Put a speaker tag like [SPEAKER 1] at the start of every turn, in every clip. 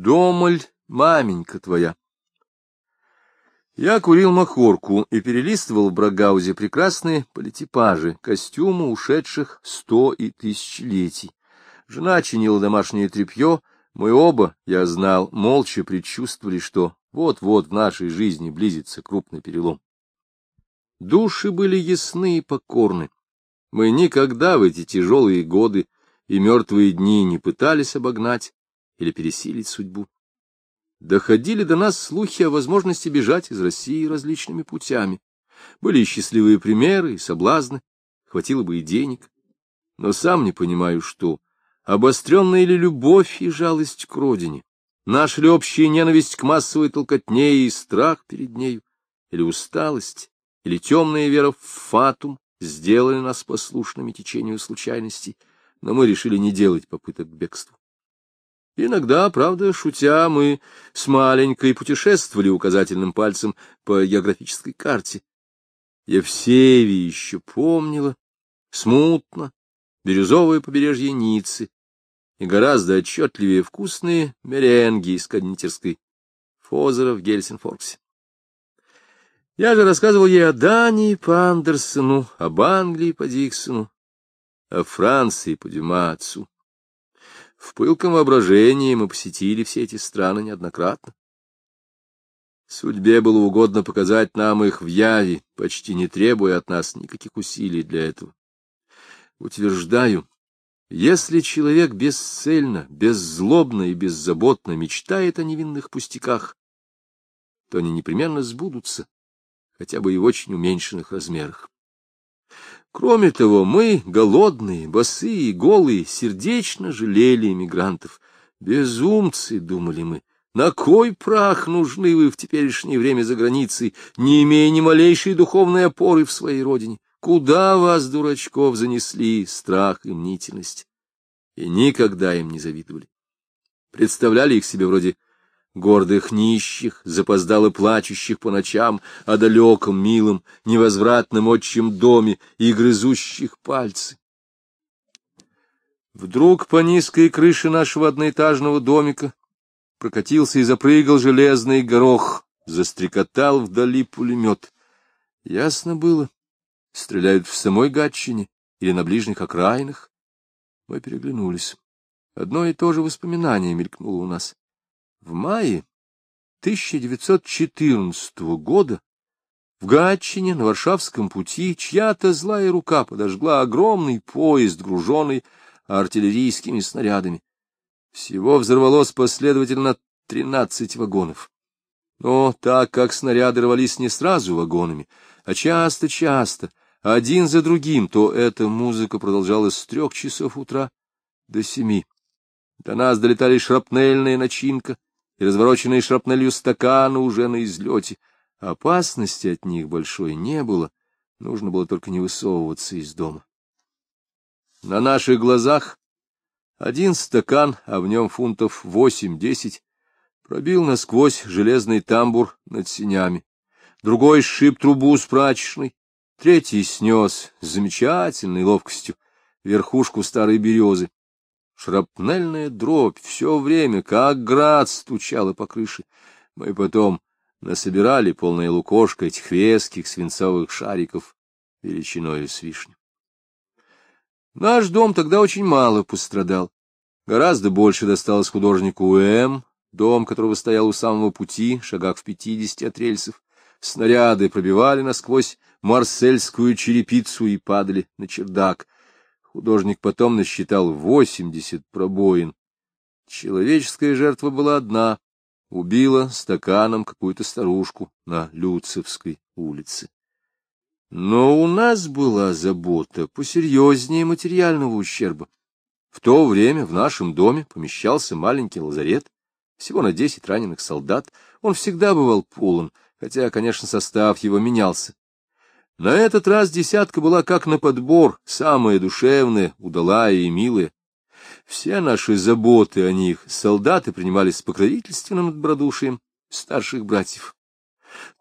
[SPEAKER 1] Домоль, маменька твоя. Я курил махорку и перелистывал в Брагаузе прекрасные политипажи, костюмы ушедших сто и тысячелетий. Жена чинила домашнее тряпье, мы оба, я знал, молча предчувствовали, что вот-вот в нашей жизни близится крупный перелом. Души были ясны и покорны. Мы никогда в эти тяжелые годы и мертвые дни не пытались обогнать или пересилить судьбу. Доходили до нас слухи о возможности бежать из России различными путями. Были и счастливые примеры, и соблазны, хватило бы и денег. Но сам не понимаю, что, обостренная ли любовь и жалость к родине, наша ли общая ненависть к массовой толкотне и страх перед нею, или усталость, или темная вера в фатум сделали нас послушными течению случайностей, но мы решили не делать попыток к бегству. Иногда, правда, шутя, мы с маленькой путешествовали указательным пальцем по географической карте. Евсевия еще помнила, смутно, бирюзовое побережье Ниццы и гораздо отчетливее вкусные меренги из кондитерской Фозера в Гельсинфорксе. Я же рассказывал ей о Дании по Андерсону, об Англии по Диксону, о Франции по Дюмацу. В пылком воображении мы посетили все эти страны неоднократно. Судьбе было угодно показать нам их в яви, почти не требуя от нас никаких усилий для этого. Утверждаю, если человек бесцельно, беззлобно и беззаботно мечтает о невинных пустяках, то они непременно сбудутся, хотя бы и в очень уменьшенных размерах. Кроме того, мы, голодные, босые, голые, сердечно жалели эмигрантов. Безумцы, думали мы, на кой прах нужны вы в теперешнее время за границей, не имея ни малейшей духовной опоры в своей родине? Куда вас, дурачков, занесли страх и мнительность? И никогда им не завидовали. Представляли их себе вроде гордых нищих, запоздало плачущих по ночам о далеком, милом, невозвратном отчим доме и грызущих пальцы. Вдруг по низкой крыше нашего одноэтажного домика прокатился и запрыгал железный горох, застрекотал вдали пулемет. Ясно было, стреляют в самой Гатчине или на ближних окраинах. Мы переглянулись. Одно и то же воспоминание мелькнуло у нас. В мае 1914 года в Гатчине на Варшавском пути чья-то злая рука подожгла огромный поезд, груженный артиллерийскими снарядами. Всего взорвалось последовательно тринадцать вагонов. Но так как снаряды рвались не сразу вагонами, а часто-часто, один за другим, то эта музыка продолжалась с трех часов утра до семи. До нас долетали шрапнельная начинка, и развороченные шрапнелью стаканы уже на излете. Опасности от них большой не было, нужно было только не высовываться из дома. На наших глазах один стакан, а в нем фунтов восемь-десять, пробил насквозь железный тамбур над синями. Другой сшиб трубу с прачечной, третий снес с замечательной ловкостью верхушку старой березы. Шрапнельная дробь все время, как град, стучала по крыше. Мы потом насобирали полное лукошко этих веских свинцовых шариков величиной с вишню. Наш дом тогда очень мало пострадал. Гораздо больше досталось художнику М, дом которого стоял у самого пути, шагах в пятидесяти от рельсов. Снаряды пробивали насквозь марсельскую черепицу и падали на чердак — Художник потом насчитал восемьдесят пробоин. Человеческая жертва была одна — убила стаканом какую-то старушку на Люцевской улице. Но у нас была забота посерьезнее материального ущерба. В то время в нашем доме помещался маленький лазарет, всего на десять раненых солдат. Он всегда бывал полон, хотя, конечно, состав его менялся на этот раз десятка была как на подбор, самая душевная, удалая и милая. Все наши заботы о них солдаты принимали с покровительственным добродушием старших братьев.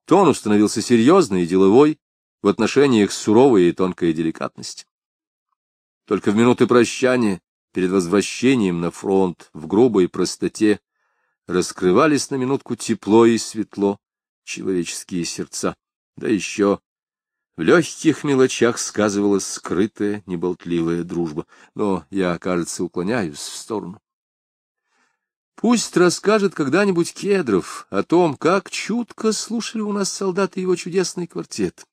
[SPEAKER 1] Тон установился серьезный и деловой, в отношениях суровая и тонкая деликатность. Только в минуты прощания, перед возвращением на фронт, в грубой простоте, раскрывались на минутку тепло и светло человеческие сердца. Да еще в легких мелочах сказывалась скрытая, неболтливая дружба. Но я, кажется, уклоняюсь в сторону. Пусть расскажет когда-нибудь Кедров о том, как чутко слушали у нас солдаты его чудесный квартет,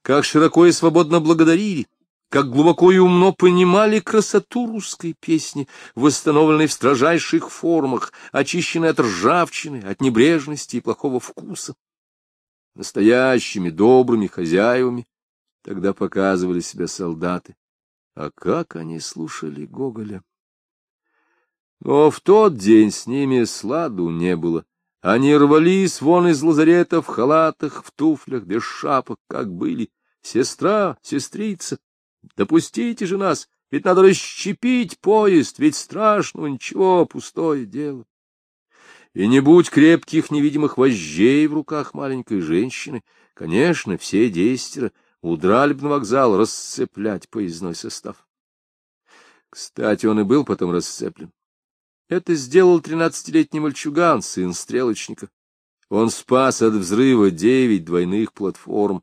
[SPEAKER 1] как широко и свободно благодарили, как глубоко и умно понимали красоту русской песни, восстановленной в строжайших формах, очищенной от ржавчины, от небрежности и плохого вкуса. Настоящими добрыми хозяевами тогда показывали себя солдаты. А как они слушали Гоголя! Но в тот день с ними сладу не было. Они рвались вон из лазарета в халатах, в туфлях, без шапок, как были. Сестра, сестрица, допустите же нас, ведь надо расщепить поезд, ведь страшного ничего, пустое дело. И не будь крепких невидимых вожжей в руках маленькой женщины, конечно, все десятеро удрали бы на вокзал расцеплять поездной состав. Кстати, он и был потом расцеплен. Это сделал тринадцатилетний мальчуган, сын стрелочника. Он спас от взрыва девять двойных платформ,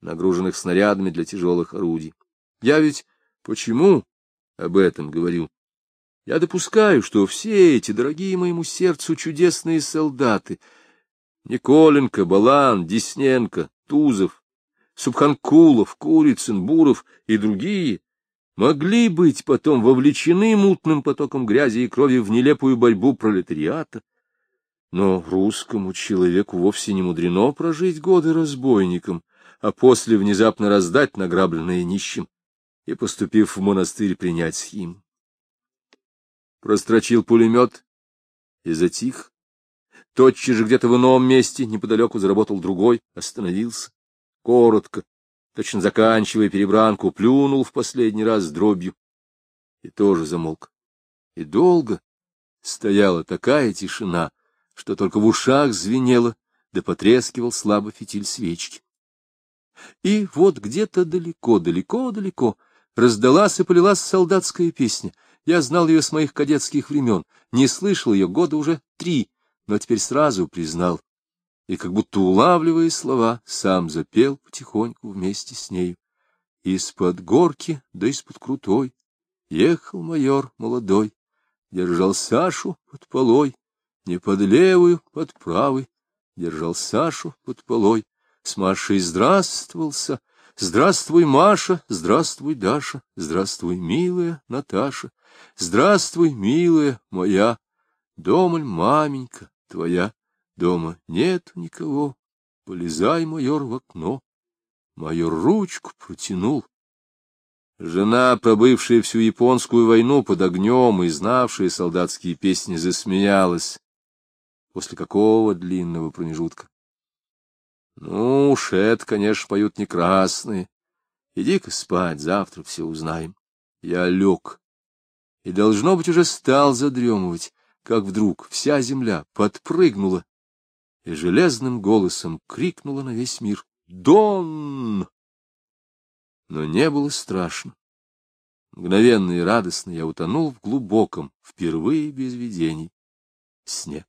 [SPEAKER 1] нагруженных снарядами для тяжелых орудий. Я ведь почему об этом говорю? Я допускаю, что все эти, дорогие моему сердцу, чудесные солдаты — Николенко, Балан, Десненко, Тузов, Субханкулов, Курицын, Буров и другие могли быть потом вовлечены мутным потоком грязи и крови в нелепую борьбу пролетариата. Но русскому человеку вовсе не мудрено прожить годы разбойником, а после внезапно раздать награбленное нищим и, поступив в монастырь, принять схим. Прострочил пулемет и затих. Тотчас же где-то в ином месте неподалеку заработал другой, остановился. Коротко, точно заканчивая перебранку, плюнул в последний раз дробью и тоже замолк. И долго стояла такая тишина, что только в ушах звенело, да потрескивал слабо фитиль свечки. И вот где-то далеко, далеко, далеко раздалась и полилась солдатская песня. Я знал ее с моих кадетских времен, не слышал ее года уже три, но теперь сразу признал и, как будто улавливая слова, сам запел потихоньку вместе с нею. Из-под горки да из-под крутой ехал майор молодой, держал Сашу под полой, не под левую, под правой, держал Сашу под полой, с Машей здравствовался. Здравствуй, Маша, здравствуй, Даша, здравствуй, милая Наташа, здравствуй, милая моя, домоль маменька твоя. Дома нет никого. Полезай, майор, в окно. Майор ручку протянул. Жена, пробывшая всю японскую войну под огнем и знавшая солдатские песни, засмеялась. После какого длинного промежутка? Ну уж это, конечно, поют не красные. Иди-ка спать, завтра все узнаем. Я лег. И, должно быть, уже стал задремывать, как вдруг вся земля подпрыгнула и железным голосом крикнула на весь мир «Дон!». Но не было страшно. Мгновенно и радостно я утонул в глубоком, впервые без видений, сне.